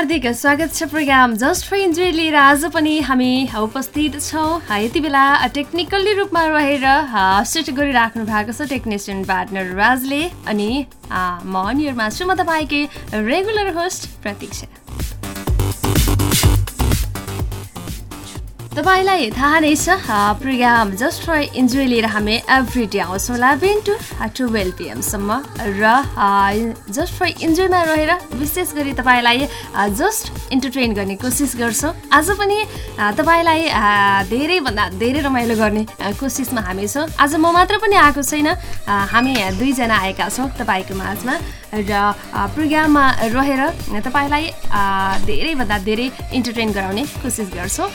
हार्दिक स्वागत छ प्रोग्राम जस्ट फर इन्जोय लिएर आज पनि हामी उपस्थित छौँ। यति बेला टेक्निकल्ली रूपमा रहेर सेट गरिराख्नु भएको छ टेक्निसियन पार्टनर राजले। अनि म नियरमा छु म तपाईँकै रेगुलर होस्ट प्रतीक्षा। तपाईँलाई थाहा नै छ प्रोग्राम जस्ट फर इन्जोय लिएर हामी एभ्री डे आउँछौँ। इलेभेन टु टुवेल्भ पिएमसम्म र जस्ट फर इन्जोयमा रहेर विशेष गरी तपाईँलाई जस्ट इन्टरटेन गर्ने कोसिस गर्छौँ। आज पनि तपाईँलाई धेरैभन्दा धेरै रमाइलो गर्ने कोसिसमा हामी छौँ। आज म मात्र पनि आएको छैन हामी दुईजना आएका छौँ तपाईँको माझमा र प्रोग्राममा रहेर तपाईँलाई धेरैभन्दा धेरै इन्टरटेन गराउने कोसिस गर्छौँ।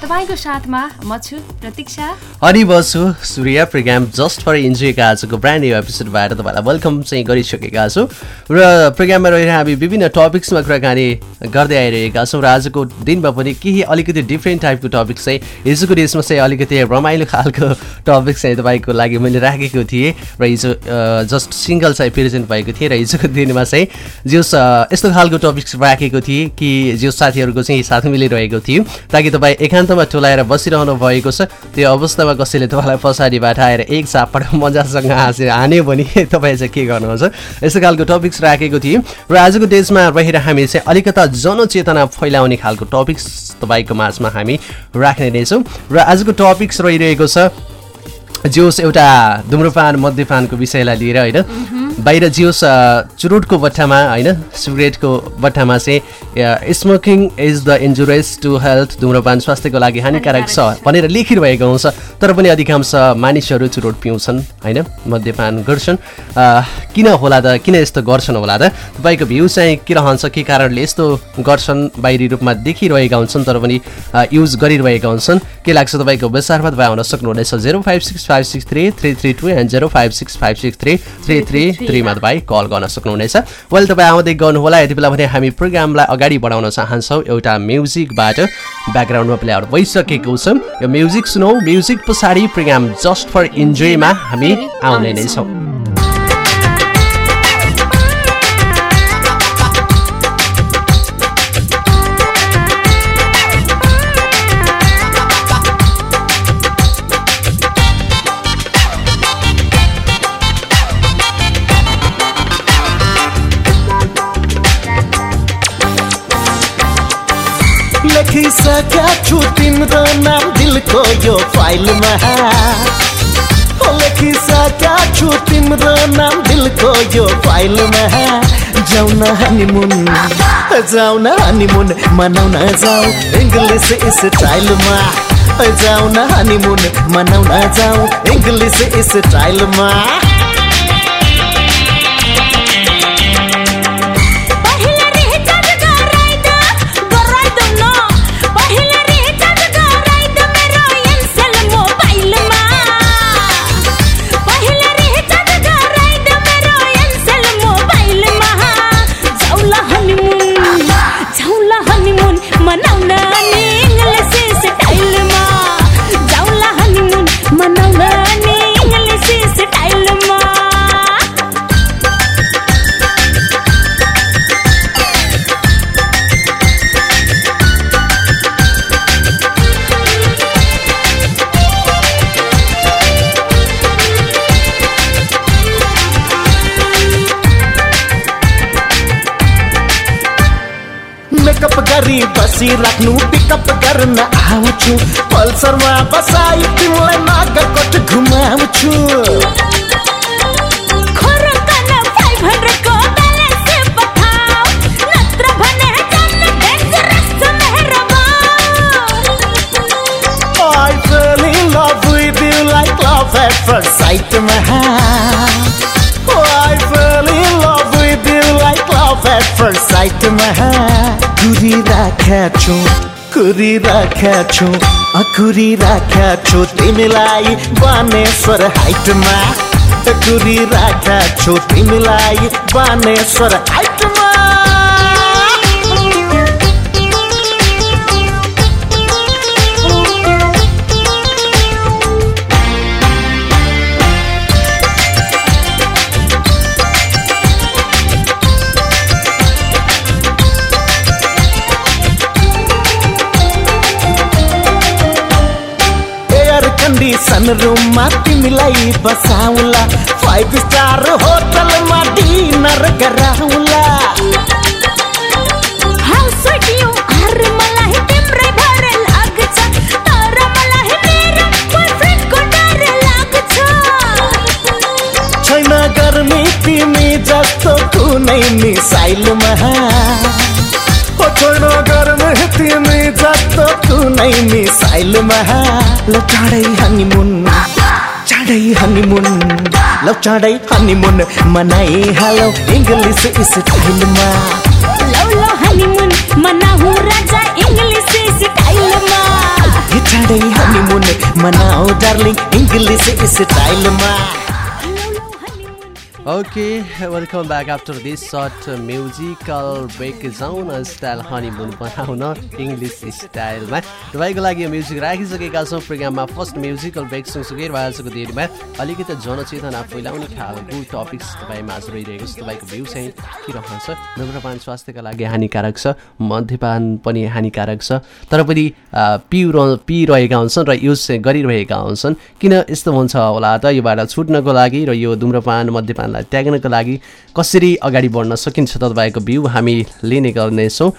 तपाईँको साथमा म छु प्रतीक्षा। अनि बसु सूर्य प्रोग्राम जस्ट फर इन्जोयका आजको ब्रान्ड न्यू एपिसोडबाट तपाईँलाई वेलकम चाहिँ गरिसकेका छौँ। र प्रोग्राममा रहेर हामी विभिन्न टपिक्समा कुराकानी गर्दै आइरहेका छौँ र आजको दिनमा पनि केही अलिकति डिफ्रेन्ट टाइपको टपिक चाहिँ हिजोको डेसमा चाहिँ अलिकति रमाइलो खालको टपिक चाहिँ तपाईँको लागि मैले राखेको थिएँ र हिजो जस्ट सिङ्गल चाहिँ प्रेजेन्ट भएको थिएँ र हिजोको दिनमा चाहिँ जो यस्तो खालको टपिक्स राखेको थिएँ कि जो साथीहरूको चाहिँ साथ मिलिरहेको थियो ताकि तपाईँ एकान्तमा टोलाएर बसिरहनु भएको छ। त्यो अवस्थामा कसैले तपाईँलाई पछाडिबाट आएर एक चापबाट मजासँग हाँसेर हान्यो भने तपाईँ चाहिँ के गर्नुहुन्छ? यस्तो खालको टपिक्स राखेको थिएँ र आजको डेजमा रहेर हामी चाहिँ अलिकता जनचेतना फैलाउने खालको टपिक्स तपाईँको माझमा हामी राख्ने नै छौँ र आजको टपिक्स रहिरहेको छ जोस एउटा धुम्रपान मध्यपानको विषयलाई लिएर होइन? बाहिर जियोस् चुरोटको बट्टामा होइन सिगरेटको बट्टामा चाहिँ smoking is the injurious to health धुम्रपान स्वास्थ्यको लागि हानिकारक छ भनेर लेखिरहेको हुन्छ तर पनि अधिकांश मानिसहरू चुरोट पिउँछन् होइन मद्यपान गर्छन्। किन होला त किन यस्तो गर्छन् होला त? तपाईँको भ्यू चाहिँ के रहन्छ के कारणले यस्तो गर्छन्? बाहिरी रूपमा देखिरहेका हुन्छन् तर पनि युज गरिरहेका हुन्छन्। के लाग्छ तपाईँको विचारमा तपाईँ आउन सक्नुहुनेछ। Zero five six five six three three three two and zero five six five six three three three थ्रीमा तपाईँ कल गर्न सक्नुहुनेछ। वेल तपाईँ आउँदै गर्नुहोला। यति बेला भने हामी प्रोग्रामलाई अगाडि बढाउन चाहन्छौँ। एउटा म्युजिकबाट ब्याकग्राउन्डमा प्लेयर भइसकेको छौँ। यो म्युजिक सुनौ। म्युजिक पछाडि प्रोग्राम जस्ट फर इन्जोयमा हामी आउने नै छौँ। लेखिसक्या छु तिम्रो नाम दिलको यो फाइलमा। लेखिसक्या छु तिम्रो नाम दिलको यो फाइलमा। जाउँ न हनीमुन जाउँ न हनीमुन मनाउन जाउँ इङ्ग्लिस स्टाइलमा जाउँ न हनीमुन मनाउन जाउँ इङ्ग्लिस स्टाइलमा बसिराख्नु पिकअप गर्न आउँछु पल्सरमा बसाई तिमीलाई नागरकोट घुमाउँछु I fell in love with you like love at first sight man. Oh, at first sight man. कुरिराख्या छु कुरिराख्या छु कुरिराख्या छु तिमीलाई बानेश्वर हाइटमा कुरिराख्या छु तिमीलाई बानेश्वर हाइटमा कन्डिसन रुममा तिमीलाई बसाउला फाइभ स्टार होटलमा डिनर गराउला छैन गर्मी तिमी जस्तो कुनै मिसाइलमा ओ छैन गर्मी तिमी जस्तो कुनै मिसाइलमा ल चाँडै हनीमुन चाँडै हनीमुन ल चाँडै हनीमुन मनाइहालौ इङ्ग्लिस स्टाइलमा यो चाँडै हनीमुन मनाऊ darling English स्टाइलमा okay welcome back after this short musical break जाउँ स्टाइल हनीमुन बनाउन इङ्ग्लिस स्टाइलमा तपाईँको लागि यो म्युजिक राखिसकेका छौँ प्रोग्राममा फर्स्ट म्युजिकल ब्रेक सँगसँगै आजको दिनमा अलिकति जनचेतना फैलाउने खालको टपिक्स तपाईँ माझ रहिरहेको छ। तपाईँको भ्यू चाहिँ के रहन्छ? धुम्रपान स्वास्थ्यका लागि हानिकारक छ मध्यपान पनि हानिकारक छ। तर पनि पिउ पिइरहेका हुन्छन् र युज गरिरहेका हुन्छन्। किन यस्तो हुन्छ होला त? योबाट छुट्नको लागि र यो धुम्रपान मध्यपानलाई त्याग्नको लागि कसरी अगाडि बढ्न सकिन्छ तपाईँको भ्यू हामी लिने गर्नेछौँ।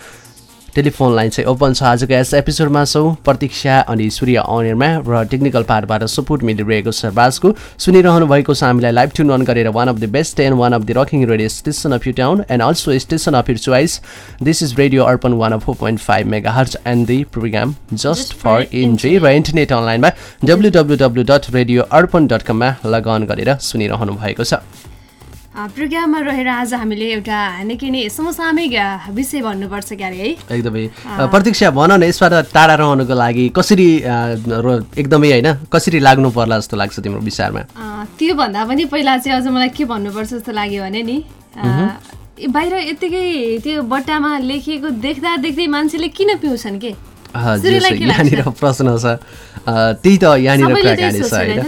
टेलिफोन लाइन चाहिँ ओपन छ। आजको यस एपिसोडमा छौँ प्रतीक्षा अनि सूर्य अनिरमा र टेक्निकल पार्टबाट सपोर्ट मिलिरहेको छ राजको। सुनिरहनु भएको छ हामीलाई लाइभ ट्युन अन गरेर one of the best and one of the rocking radio station of your town and also station of your choice this is radio Arpan one of four point five mega hertz and the program just for enjoy र internet अनलाइनमा W W W dot radio Arpan dot कममा log on गरेर सुनिरहनु भएको छ। प्रोग्राममा रहेर आज हामीले एउटा निकै नै समसामयिक विषय भन्नुपर्छ क्यारे है। एकदमै। प्रतीक्षा भन न यसबाट टाढा रहनुको लागि कसरी एकदमै होइन कसरी लाग्नु पर्ला जस्तो लाग्छ तिम्रो विचारमा? त्योभन्दा पनि पहिला चाहिँ अझ मलाई के भन्नुपर्छ जस्तो लाग्यो भने नि बाहिर यत्तिकै त्यो बट्टामा लेखिएको देख्दा देख्दै मान्छेले किन पिउँछन् के? यहाँनिर प्रश्न छ। त्यही त यहाँनिर कुराकानी छ होइन?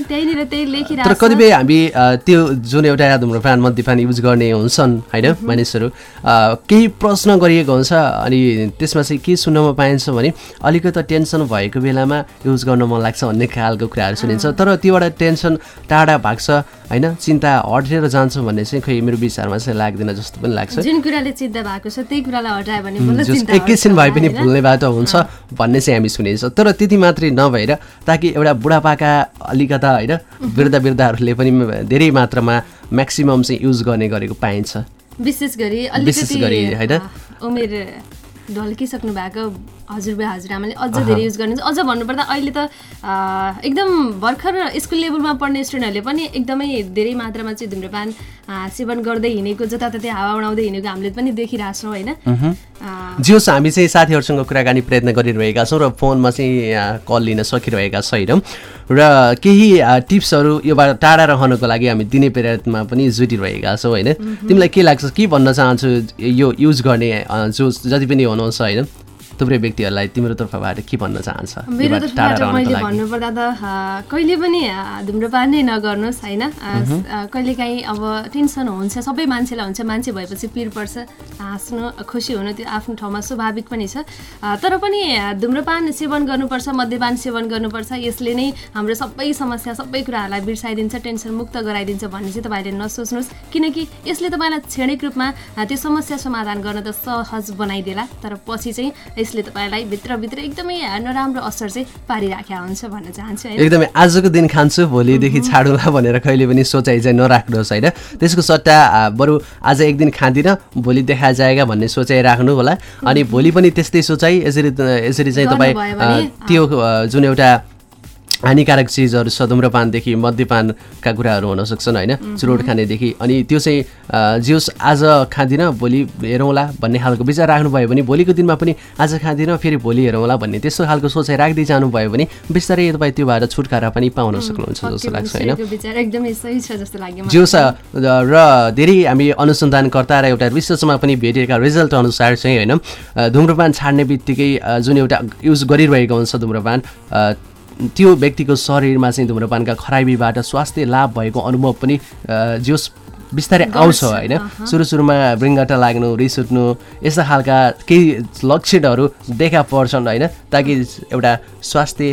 तर। कतिपय हामी त्यो जुन एउटा धुम्रपान मध्यपान युज गर्ने हुन्छन् होइन मानिसहरू केही प्रश्न गरिएको हुन्छ अनि त्यसमा चाहिँ के सुन्नमा पाइन्छ भने अलिकति टेन्सन भएको बेलामा युज गर्न मन लाग्छ भन्ने खालको कुराहरू सुनिन्छ। तर त्योबाट टेन्सन टाढा भाग्छ। होइन? चिन्ता हटेर जान्छ भन्ने चाहिँ खै मेरो विचारमा चाहिँ लाग्दैन जस्तो पनि लाग्छ। जुन कुराले चिन्ता भएको छ त्यही कुरालाई हटायो भने एकैछिन भए पनि? भुल्ने बाटो हुन्छ भन्ने चाहिँ हामी सुनेछौँ। तर त्यति मात्रै नभएर ताकि एउटा बुढापाका अलिकता होइन वृद्ध वृद्धहरूले पनि धेरै मात्रामा म्याक्सिमम् चाहिँ युज गर्ने गरेको पाइन्छ। विशेष गरी विशेष गरी होइन? उमेर ढल्किसक्नु भएको हजुरबा हजुरआमाले अझ धेरै युज गर्नुहुन्छ। अझ भन्नुपर्दा अहिले त एकदम भर्खर स्कुल लेभलमा पढ्ने स्टुडेन्टहरूले पनि एकदमै धेरै मात्रामा चाहिँ धुम्रपान सेवन गर्दै हिँडेको जताततै हावा उडाउँदै हिँडेको हामीले पनि देखिरहेछौँ होइन? अ, जे होस् हामी चाहिँ साथीहरूसँग कुराकानी प्रयत्न गरिरहेका छौँ र फोनमा चाहिँ कल लिन सकिरहेका छैनौँ। र केही टिप्सहरू योबाट टाढा रहनको लागि हामी दिने प्रयत्नमा पनि जुटिरहेका छौँ होइन? तिमीलाई के लाग्छ के भन्न चाहन्छु यो युज गर्ने जो जति पनि हुनुहुन्छ होइन? थुप्रै व्यक्तिहरूलाई तिम्रो तर्फबाट के भन्न चाहन्छ? मेरो तर्फबाट मैले भन्नुपर्दा त कहिले पनि धुम्रपान नै नगर्नुहोस् होइन? कहिलेकाहीँ अब टेन्सन हुन्छ सबै मान्छेलाई हुन्छ मान्छे भएपछि पिर पर्छ हाँस्नु खुसी हुनु त्यो आफ्नो ठाउँमा स्वाभाविक पनि छ। तर पनि धुम्रपान सेवन गर्नुपर्छ मद्यपान सेवन गर्नुपर्छ यसले नै हाम्रो सबै समस्या सबै कुराहरूलाई बिर्साइदिन्छ टेन्सन मुक्त गराइदिन्छ भन्ने चाहिँ तपाईँले नसोच्नुहोस्। किनकि यसले तपाईँलाई क्षणिक रूपमा त्यो समस्या समाधान गर्न त सहज बनाइदेला तर पछि चाहिँ यसले तपाईँलाई भित्रभित्र एकदमै नराम्रो असर चाहिँ पारिराखेका हुन्छ भन्न चाहन्छु एकदमै आजको दिन खान्छु भोलिदेखि छाडौँला भनेर कहिले पनि सोचाइ चाहिँ नराख्नुहोस् होइन। त्यसको सट्टा बरु आज एक दिन खाँदिनँ भोलि देखा जाएगा भन्ने सोचाइ राख्नु होला। अनि भोलि पनि त्यस्तै सोचाइ यसरी यसरी चाहिँ तपाईँ त्यो जुन एउटा हानिकारक चिजहरू छ धुम्रपानदेखि मद्यपानका कुराहरू हुन सक्छन् होइन? चुरोट खानेदेखि। अनि त्यो चाहिँ जियोस् आज खाँदिनँ भोलि हेरौँला भन्ने खालको विचार राख्नुभयो भने भोलिको दिनमा पनि आज खाँदिनँ फेरि भोलि हेरौँला भन्ने त्यस्तो खालको सोचाइ राख्दै जानुभयो भने बिस्तारै तपाईँ त्यो भएर छुटकारा पनि पाउन सक्नुहुन्छ जस्तो लाग्छ होइन। जियोस् र धेरै हामी अनुसन्धानकर्ता र एउटा रिसर्चमा पनि भेटिएका रिजल्ट अनुसार चाहिँ होइन धुम्रपान छाड्ने बित्तिकै जुन एउटा युज गरिरहेको हुन्छ धुम्रपान त्यो व्यक्तिको शरीरमा चाहिँ धुम्रपानका खराबीबाट स्वास्थ्य लाभ भएको अनुभव पनि आ, जियोस् बिस्तारै आउँछ होइन? सुरु सुरुमा बृङ्गटा लाग्नु रिस उठ्नु यस्ता खालका केही लक्षणहरू देखा पर्छन् होइन? ताकि एउटा स्वास्थ्य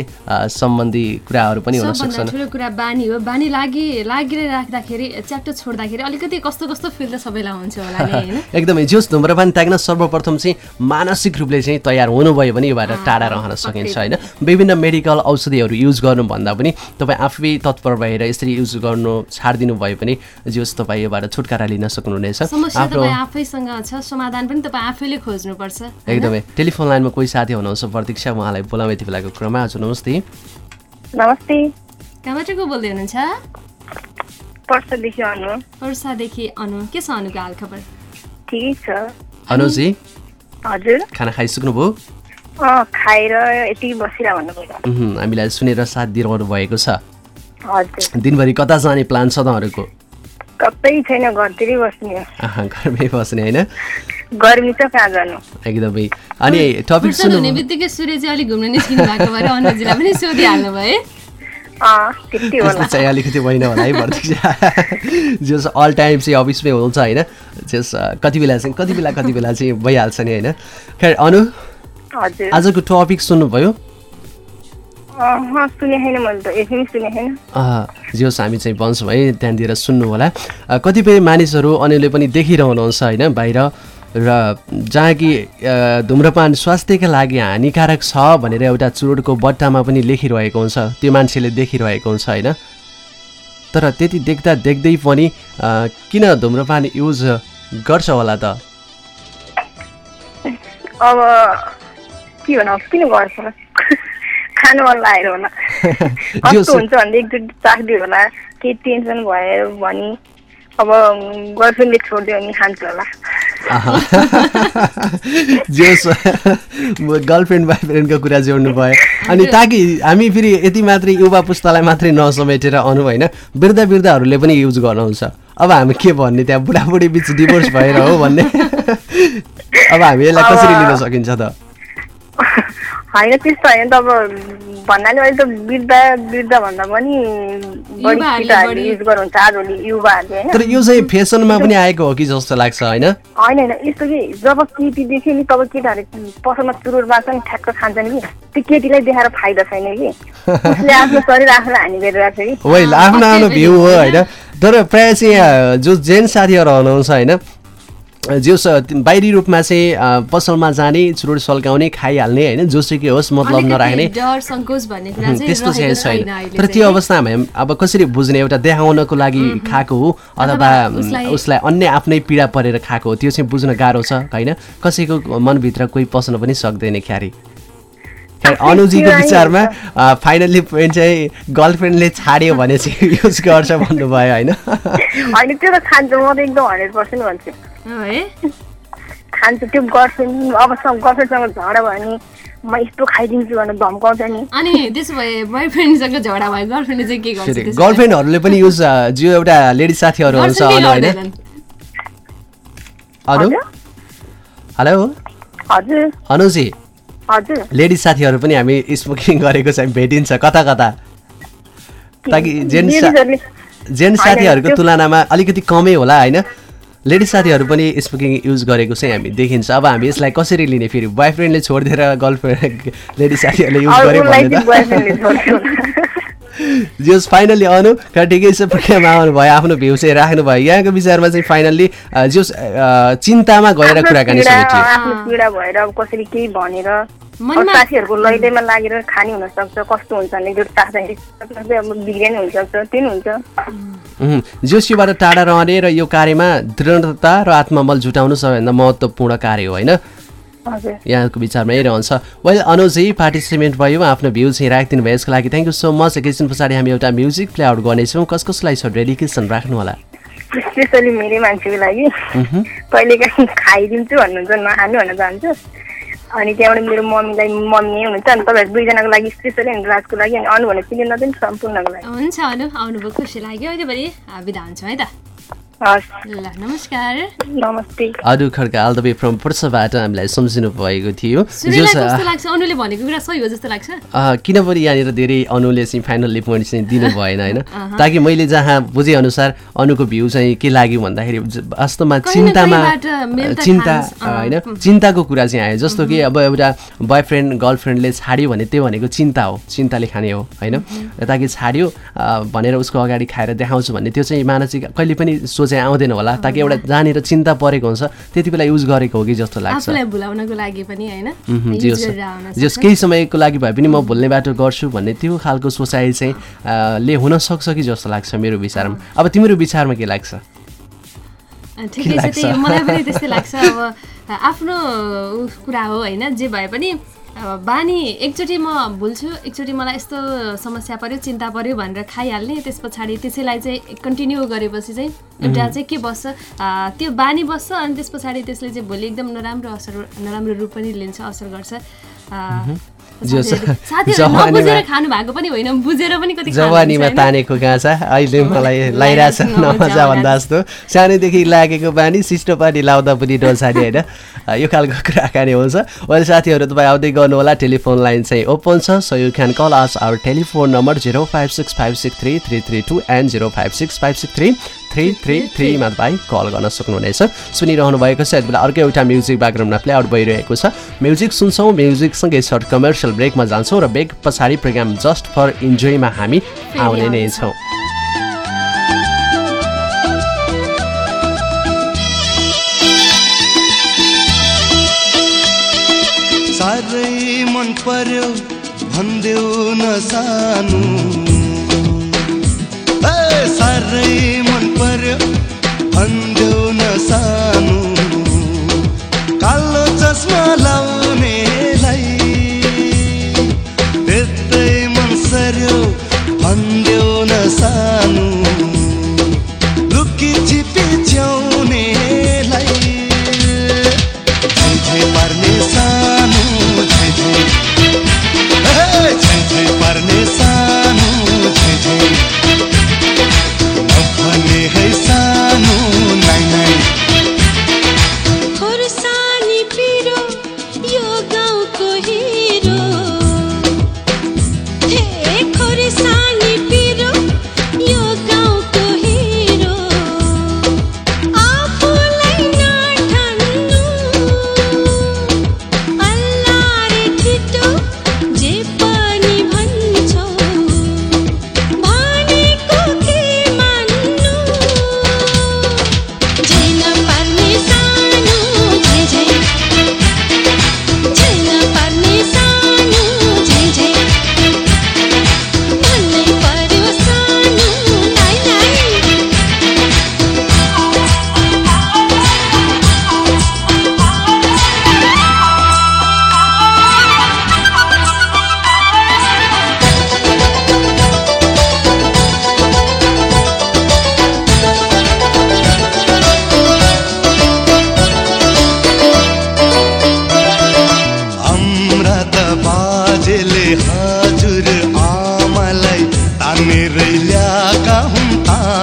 सम्बन्धी कुराहरू पनि हुन सक्छन्। ठुलो कुरा बानी हो। बानी लागि लागिरहे राख्दाखेरि च्याट्टो छोड्दाखेरि अलिकति कस्तो कस्तो फिल त सबैलाई हुन्छ होला होइन? एकदमै जोस् धुम्रपान त्याग्न सर्वप्रथम चाहिँ मानसिक रूपले चाहिँ तयार हुनुभयो भने योबाट टाढा रहन सकिन्छ होइन? विभिन्न मेडिकल औषधिहरू युज गर्नुभन्दा पनि तपाईँ आफै तत्पर भएर यसरी युज गर्नु छाडिदिनु भयो भने जोस् तपाईँ योबाट छुटकारा लिन सक्नुहुनेछ। समस्या तपाईँ आफैसँग छ समाधान पनि तपाईँ आफैले खोज्नुपर्छ? एकदमै। टेलिफोन लाइनमा कोही साथी हुनुहुन्छ? प्रतीक्षा उहाँलाई बोलाउँ यति बेलाको क्रममा। हजुर नमस्ते। नमस्ते। कहाँबाट को बोल्दै हुनुहुन्छ? पर्सदेखि अनु। के छ अनुको हाल खबर? ठिकै छ। अनुजी? हजुर। खाना खाइसक्नुभयो? अँ खाएर यति बसिरह भन्नुभयो। उहुँ, हामीलाई सुनेर साथ दिइरहनु भएको छ। हजुर। दिनभरि कता जाने प्लान छ तपाईँहरूको? कतै छैन घरतिरै बस्ने। हो। आहा, घरमै बस्ने होइन? गर्मी छ कहाँ जानु एकदमै। अनि टपिक फुर्सद सुन्नु हुने बित्तिकै सूर्य चाहिँ अलिक घुम्न निस्किनु भएको भएर अनुजीलाई पनि सोधिहाल्नु भयो है? अँ त्यति त्यस्तो होला चाहिँ अलिकति होइन होला है प्रतीक्षा जस अल टाइम चाहिँ अफिसमै हुन्छ होइन? जस अ, कति बेला चाहिँ कति बेला कति बेला चाहिँ भइहाल्छ नि होइन? खै अनु हजुर। आजको टपिक सुन्नुभयो। जोस् हामी चाहिँ भन्छौँ है ध्यान दिएर सुन्नु होला। कतिपय मानिसहरू अनुले पनि देखिरहनुहुन्छ होइन बाहिर। र जहाँ कि धुम्रपान स्वास्थ्यका लागि हानिकारक छ भनेर एउटा चुरोटको बट्टामा पनि लेखिरहेको हुन्छ त्यो मान्छेले देखिरहेको हुन्छ होइन। तर त्यति देख्दा देख्दै पनि किन धुम्रपान युज गर्छ होला त? अब के किन गर्छ? खानु मन लागेर होला। कस्तो हुन्छ भने एकचोटि चाख्दियो होला। केही टेन्सन भयो भने अब गर्लफ्रेन्डले छोडिदियो भने खान्छु होला। जोस् गर्लफ्रेन्ड बोयफ्रेन्डको कुरा जोड्नु भयो। अनि ताकि हामी फेरि यति मात्रै युवा पुस्तालाई मात्रै नसमेटेर अनु होइन वृद्ध वृद्धहरूले पनि युज गर्नुहुन्छ। अब हामी के भन्ने त्यहाँ बुढाबुढी बिच डिभोर्स भएर हो भन्ने। अब हामी यसलाई कसरी लिन सकिन्छ त? होइन त्यस्तो होइन त अब भन्नाले अहिले त वृद्ध वृद्ध भन्दा पनि युज गर्नुहुन्छ आजभोलि युवाहरूले होइन। तर यो चाहिँ फेसनमा पनि आएको हो कि जस्तो लाग्छ होइन? होइन होइन यस्तो कि जब केटी देख्यो नि तब केटाहरू पसलमा चुरोट बाँच्छ नि ठ्याक्क खान्छन् कि त्यो केटीलाई देखाएर फाइदा छैन कि। उसले आफ्नो शरीर आफूलाई हानि गरिरहेको छ कि। आफ्नो आफ्नो भ्यू हो होइन। तर प्रायः चाहिँ यहाँ जो जेन साथीहरू हुनुहुन्छ होइन जो स- बाहिरी रूपमा चाहिँ पसलमा जाने चुरोट सल्काउने खाइहाल्ने होइन जोसुकै होस् मतलब नराख्ने। त्यस्तो चाहिँ छैन। तर त्यो? अवस्थामा हामी अब कसरी बुझ्ने एउटा देखाउनको लागि खाएको हो अथवा उसलाई- अन्य आफ्नै पीडा परेर खाएको हो त्यो चाहिँ बुझ्न गाह्रो छ होइन? कसैको मनभित्र कोही पस्न पनि सक्दैन क्यारे खै अनुजीको विचारमा फाइनल्ली पोइन्ट चाहिँ गर्लफ्रेन्डले छाड्यो भने चाहिँ युज गर्छ भन्नुभयो होइन? होइन त्यो त खान्छु। म त एकदम हन्ड्रेड पर्सेन्ट भन्छु। हो है? खान्छु। त्यो गर्लफ्रेन्ड अब गर्लफ्रेन्डसँग झगडा भयो भने म यस्तो खाइदिन्छु भनेर धम्काउँछ नि। अनि त्यसो भए बोयफ्रेन्डसँग झगडा भयो गर्लफ्रेन्डले चाहिँ के गर्छ? गर्लफ्रेन्डहरूले पनि युज जो एउटा लेडी साथीहरू हुन्छ अनु होइन? हेलो? हजुर। अनुजी? लेडिज साथीहरू पनि हामी स्मोकिङ गरेको चाहिँ भेटिन्छ कता कता? ताकि जेन्ट्स जेन्ट्स साथीहरूको तुलनामा अलिकति कमै होला होइन? लेडिज साथीहरू पनि स्मोकिङ युज गरेको चाहिँ हामी देखिन्छ। अब हामी यसलाई कसरी लिने? फेरि बोयफ्रेन्डले छोडिदिएर गर्लफ्रेन्ड लेडिज साथीहरूले युज अरू जस फाइनली अनु ठिकै छ प्रोग्राममा आउनुभयो आफ्नो भ्यू चाहिँ राख्नुभयो यहाँको विचारमा चाहिँ फाइनल्ली जस चिन्तामा गएर कुराकानी आफ्नो पीडा भएर अब कसरी केही भनेर साथीहरूको लैलैमा लागेर खाने हुनसक्छ कस्तो हुन्छ भने चाहिँ अब बिग्रिने हुनसक्छ त्यो नि हुन्छ उहुँ, जोशीबाट टाढा रहने र यो कार्यमा दृढता र आत्मबल जुटाउनु सबैभन्दा महत्त्वपूर्ण कार्य हो होइन यहाँको विचारमा यही रहन्छ। वेल अनुजी पार्टिसिपेन्ट भयो आफ्नो भ्यू चाहिँ राखिदिनु भयो यसको लागि थ्याङ्क यू सो मच एकैछिन पछाडि हामी एउटा म्युजिक प्ले आउट गर्नेछौँ। कस कसलाई छ डेडिकेसन राख्नु होला? स्पेसली मेरै मान्छेको लागि। कहिले काहीँ खाइदिन्छु भन्नुहुन्छ नखानु भन्न चाहन्छु अनि त्यहाँबाट मेरो मम्मीलाई मम्मी हुनुहुन्छ अनि तपाईँहरू दुईजनाको लागि स्पेसली अनि राजको लागि अनि अनु भने चिने नदिन सम्पूर्णको लागि। हुन्छ अनु आउनुभयो खुसी लाग्यो। अहिले भने बिदा हुन्छौँ है त। ल नमस्कार। नमस्ते। Aru Khadka all the way from पुर्सबाट हामीलाई सम्झिनु भएको थियो। अनुले भनेको कुरा सही हो जस्तो लाग्छ। अ, किनभने यहाँनिर धेरै अनुले चाहिँ फाइनल्ली पोइन्ट चाहिँ दिनु भएन होइन? ताकि मैले जहाँ बुझेअनुसार अनुको भ्यू चाहिँ के लाग्यो भन्दाखेरि वास्तवमा चिन्तामा चिन्ता होइन? चिन्ताको कुरा चाहिँ आयो। जस्तो कि अब एउटा बोयफ्रेन्ड गर्लफ्रेन्डले छाड्यो भने त्यो भनेको चिन्ता हो। चिन्ताले खाने हो होइन? ताकि छाड्यो भनेर उसको अगाडि खाएर देखाउँछु भन्ने त्यो चाहिँ मानसिक कहिले पनि सोचाइ आउँदैन होला। ताकि एउटा जहाँनिर चिन्ता परेको हुन्छ। त्यति बेला युज गरेको हो कि जस्तो लाग्छ। भुलाउनको लागि पनि सक्छ। केही समयको लागि भए पनि म भुल्ने बाटो गर्छु भन्ने त्यो खालको सोचाइ चाहिँ ले हुनसक्छ कि जस्तो लाग्छ मेरो विचारमा। अब तिम्रो विचारमा के लाग्छ? ठिकै छ त्यही मलाई पनि त्यस्तै लाग्छ। अब आफ्नो कुरा हो होइन। जे भए पनि बानी एकचोटि म भुल्छु एकचोटि मलाई यस्तो समस्या पऱ्यो चिन्ता पऱ्यो भनेर खाइहाल्ने त्यस पछाडि त्यसैलाई चाहिँ कन्टिन्यू गरेपछि चाहिँ एउटा चाहिँ के बस्छ त्यो बानी बस्छ अनि त्यस पछाडि त्यसले चाहिँ भोलि एकदम नराम्रो असर नराम्रो रूप पनि लिन्छ असर गर्छ। जवानीमा-? तानेको गाँचा अहिले मलाई लाइरहेछ, नमजा भन्दा जस्तो। सानैदेखि लागेको बानी सिस्टो पानी लाउँदा पनि डोल्सानी होइन। यो खालको कुराकानी हुन्छ। अहिले साथीहरू तपाईँ आउँदै गर्नु होला टेलिफोन लाइन चाहिँ ओपन छ। So you can call us our telephone number zero five six five six three three three two and zero five six five six three three three थ्रीमा तपाईँ कल गर्न सक्नुहुनेछ। सुनिरहनु भएको छ यति बेला अर्को एउटा म्युजिक ब्याकग्राउन्डमा प्ले आउट भइरहेको छ। म्युजिक सुन्छौँ म्युजिकसँगै सर्ट कमर्सियल ब्रेकमा जान्छौँ र ब्रेक पछाडि प्रोग्राम जस्ट फर इन्जोयमा हामी आउने नै छौँ। साह्रै मन पर्यो साह्रै मन पर्यो भनिदेऊ न सानो. कालो चस्मा लाउनेलाई हजुर आमालाई तानेरै ल्याएका हुन्।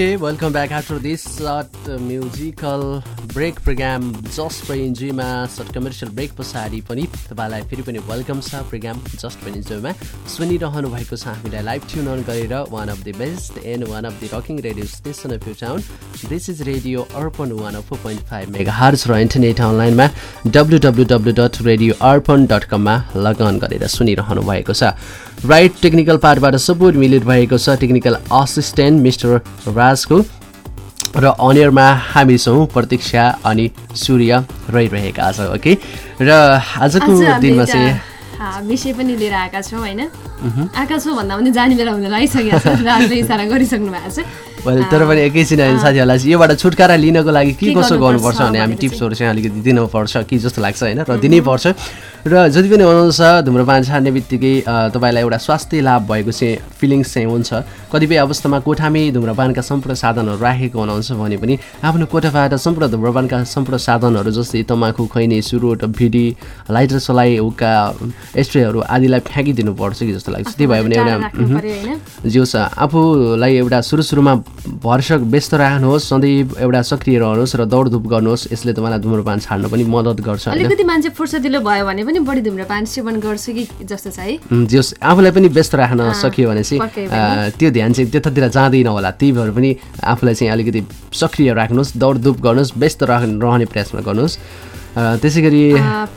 Welcome back. After this short uh, musical break program just for इन्जोयमा short commercial break पछाडि पनि तपाईँलाई फेरि पनि वेलकम छ प्रोग्राम जस्ट फर इन्जोयमा सुनिरहनु भएको छ हामीलाई लाइभ ट्युन अन गरेर one of the best and one of the rocking radio station of your town this is radio Arpan one of four point five mega hertz र internet अनलाइनमा W W W dot radio Arpan dot कममा log on गरेर सुनिरहनु भएको छ। Right technical पार्टबाट support मिलित भएको छ। टेक्निकल असिस्टेन्ट मिस्टर राजको र अनियरमा हामी छौँ प्रतीक्षा अनि सूर्य रहिरहेका छौँ ओके? र आजको दिनमा चाहिँ विषय पनि लिएर आएका छौँ होइन? आएका छौँ भन्दा पनि जाने बेला हुन लागिसकेको छ राजले इसारा गरिसक्नु भएको छ। तर पनि एकैछिन साथीहरूलाई चाहिँ योबाट छुटकारा लिनको लागि के कसो गर्नुपर्छ गर्नुपर्छ भने हामी? टिप्सहरू चाहिँ अलिकति दिनुपर्छ कि जस्तो लाग्छ होइन? र दिनैपर्छ। र जति पनि हुनुहुन्छ धुम्रपान छाड्ने बित्तिकै तपाईँलाई एउटा स्वास्थ्य लाभ भएको चाहिँ फिलिङ्स चाहिँ हुन्छ। कतिपय अवस्थामा कोठामै धुम्रपानका सम्पूर्ण साधनहरू राखेको हुनुहुन्छ भने पनि आफ्नो कोठाबाट सम्पूर्ण धुम्रपानका सम्पूर्ण साधनहरू जस्तै तमाखु खैनी सुरोट भिडी लाइटर सलाई हुक्का स्ट्रेहरू आदिलाई फ्याँकिदिनु पर्छ कि जस्तो लाग्छ। त्यही भयो भने एउटा होइन? जियोस् आफूलाई एउटा सुरु सुरुमा भरसक व्यस्त राख्नुहोस् सधैँ एउटा सक्रिय रहनुहोस् र दौडधुप गर्नुहोस्। यसले तपाईँलाई धुम्रपान छाड्न पनि मद्दत गर्छ अलिकति मान्छे फुर्सदिलो भयो भने पनि बढी धुम्रपान सेवन गर्छु कि जस्तो छ है। जियोस् आफूलाई पनि व्यस्त राख्न सकियो भने चाहिँ त्यो ध्यान चाहिँ त्यतातिर जाँदैन होला। त्यही भएर पनि आफूलाई चाहिँ अलिकति सक्रिय राख्नुहोस् दौडधुप गर्नुहोस् व्यस्त रह रहने प्रयासमा गर्नुहोस् त्यसै गरी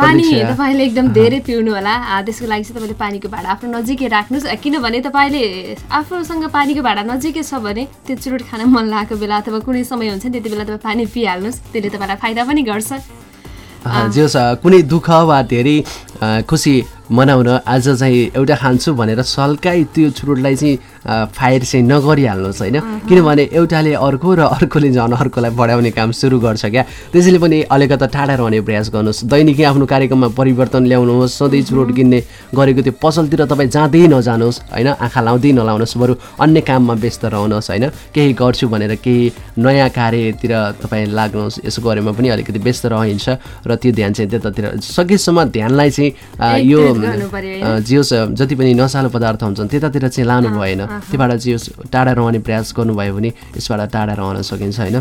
पानी तपाईँले एकदम धेरै पिउनु होला। त्यसको लागि चाहिँ तपाईँले पानीको भाडा आफ्नो नजिकै राख्नुहोस्। किनभने तपाईँले आफूसँग पानीको भाडा नजिकै छ भने त्यो चुरोट खान मन लागेको बेला अथवा कुनै समय हुन्छ नि त्यति बेला तपाईँ पानी पिइहाल्नुहोस्। त्यसले तपाईँलाई फाइदा पनि गर्छ। जस कुनै दुःख वा धेरै खुसी मनाउन आज चाहिँ एउटा खान्छु भनेर सल्काइ त्यो चुरोटलाई चाहिँ फायर चाहिँ नगरिहाल्नुहोस् होइन? किनभने एउटाले अर्को र अर्कोले झन् अर्कोलाई बढाउने काम सुरु गर्छ क्या। त्यसैले पनि अलिकता टाढा रहने प्रयास गर्नुहोस्। दैनिकी आफ्नो कार्यक्रममा परिवर्तन ल्याउनुहोस् सधैँ चुरोट किन्ने गरेको त्यो पसलतिर तपाईँ जाँदै नजानुहोस् होइन? आँखा लाउँदै नलाउनुहोस् बरु अन्य काममा व्यस्त रहनुहोस् होइन? केही गर्छु भनेर केही नयाँ कार्यतिर तपाईँ लाग्नुहोस्। यसो गरेमा पनि अलिकति व्यस्त रहन्छ र त्यो ध्यान चाहिँ त्यतातिर सकेसम्म ध्यानलाई चाहिँ अ, यो जियोस् जति पनि नसालु पदार्थ हुन्छन् त्यतातिर चाहिँ लानु भएन। त्योबाट जियोस् टाढा रहने प्रयास गर्नुभयो भने यसबाट टाढा रहन सकिन्छ होइन?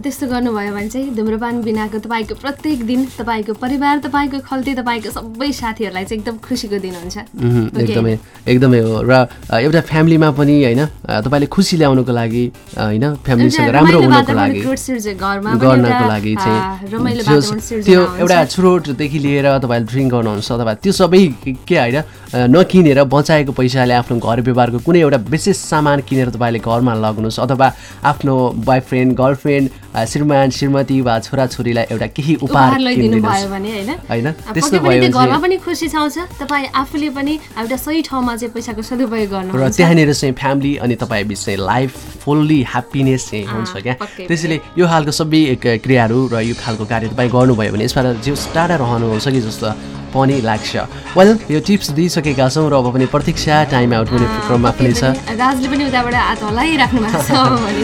त्यस्तो गर्नुभयो भने चाहिँ धुम्रपान बिनाको तपाईँको प्रत्येक दिन तपाईँको परिवार तपाईँको खल्ती तपाईँको सबै साथीहरूलाई चाहिँ एकदम खुसीको दिन हुन्छ. एकदमै एकदमै हो र एउटा फ्यामिलीमा पनि होइन तपाईँले खुसी ल्याउनुको लागि होइन फ्यामिलीसँग राम्रो हुनको लागि गर्नको लागि चाहिँ त्यो। एउटा चुरोटदेखि लिएर तपाईँले ड्रिङ्क गर्नुहुन्छ अथवा त्यो सबै के- होइन नकिनेर बचाएको पैसाले आफ्नो घर व्यवहारको कुनै एउटा विशेष सामान किनेर तपाईँले घरमा लग्नुहोस् अथवा आफ्नो बोयफ्रेन्ड गर्लफ्रेन्ड श्रीमान श्रीमती वा छोराछोरीलाई एउटा केही उपहार उपहार लैदिनु भयो किनिदिनुहोस् भने होइन? होइन? आ, त्यस्तो पक्कै पनि भयो त्यो घरमा भने पनि खुसी छाउँछ। तपाईँ आफूले पनि एउटा सही ठाउँमा चाहिँ पैसाको सदुपयोग र त्यहाँनिर चाहिँ फ्यामिली अनि तपाईँ बिच चाहिँ लाइफ फुल्ली ह्याप्पिनेस चाहिँ हुन्छ क्या। त्यसैले यो खालको सबै क्रियाहरू र यो खालको कार्य तपाईँ गर्नुभयो भने यसबाट जो टाढा रहनुहुन्छ कि जस्तो पनि लाग्छ। वेल यो टिप्स दिइसकेका छौँ र अब पनि प्रतीक्षा टाइम आउट हुने क्रममा पनि छ। राजले पनि उताबाट हात हल्लाइराख्नु भएको छ। भने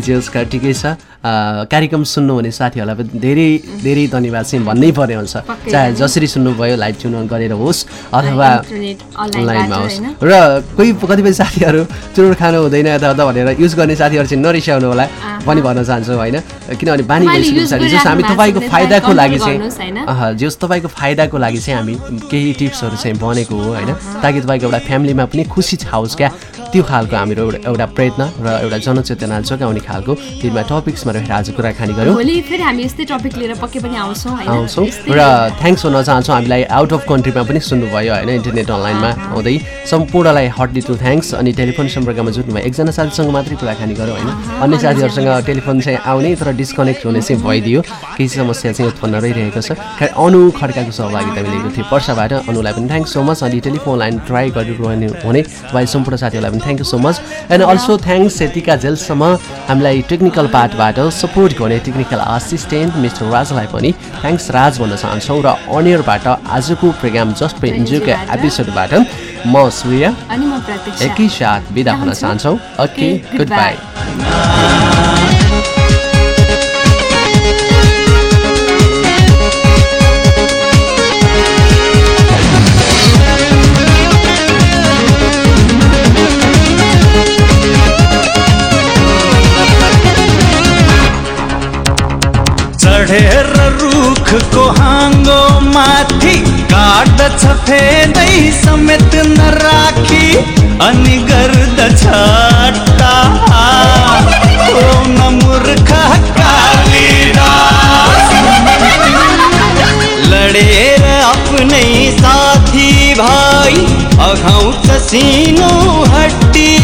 चाहिँ ठिकै छ। कार्यक्रम सुन्नुहुने साथीहरूलाई पनि धेरै धेरै धन्यवाद चाहिँ भन्नै पर्ने हुन्छ। चाहे। जसरी सुन्नुभयो लाइभ ट्युन गरेर होस् अथवा इन्टरनेट लाइनमा अनलाइनबाट होस्। र कोही कतिपय साथीहरू चुरोट खानु हुँदैन यताउता भनेर युज गर्ने साथीहरू चाहिँ नरिसाउनु होला पनि भन्न चाहन्छु होइन? किनभने बानी use पछाडि जस हामी तपाईँको फाइदाको लागि चाहिँ जस तपाईँको फाइदाको लागि चाहिँ हामी केही टिप्सहरू चाहिँ भनेको हो होइन? ताकि तपाईँको एउटा फ्यामिलीमा पनि खुसी छाओस् क्या? त्यो खालको हाम्रो एउटा प्रयत्न र एउटा जनचेतना जगाउने खालको तिनमा टपिक्समा रहेर आज कुराकानी गऱ्यौँ आउँछौँ र थ्याङ्क्स भन्न चाहन्छौँ हामीलाई आउट अफ कन्ट्रीमा पनि सुन्नुभयो होइन? इन्टरनेट अनलाइनमा आउँदै सम्पूर्णलाई हट लिटल थ्याङ्क्स अनि टेलिफोन सम्पर्कमा जुट्नुभयो। एकजना साथीसँग मात्रै कुराकानी गरौँ होइन? अन्य साथीहरूसँग टेलिफोन चाहिँ आउने तर डिस्कनेक्ट हुने चाहिँ भइदियो। केही समस्या चाहिँ उत्पन्न रहिरहेको छ। खै अनु खड्काको सहभागिता मिलेको थियो पर्साबाट। अनुलाई पनि थ्याङ्क सो मच अनि टेलिफोन लाइन ट्राई गरिरहनु हुने। तपाईँ सम्पूर्ण साथीहरूलाई पनि thank you so much and also thanks यतिका जेलसम्म हामीलाई टेक्निकल पार्टबाट सपोर्ट गर्ने टेक्निकल असिस्टेन्ट मिस्टर राजलाई पनि थ्याङ्क्स राज भन्न चाहन्छौँ र अनियरबाट आजको प्रोग्राम जस्ट पे इन्जोयको एपिसोडबाट म सूर्य एकैसाथ बिदा हुन चाहन्छौँ। ओके गुड बाई चढेर रुखको हाँगो माथि काट्दछ फेदै समेत नराखी अनि गर्दछ मूर्ख लडेर आफ्नै साथी भाइ अघाउँछ सिनो हड्डी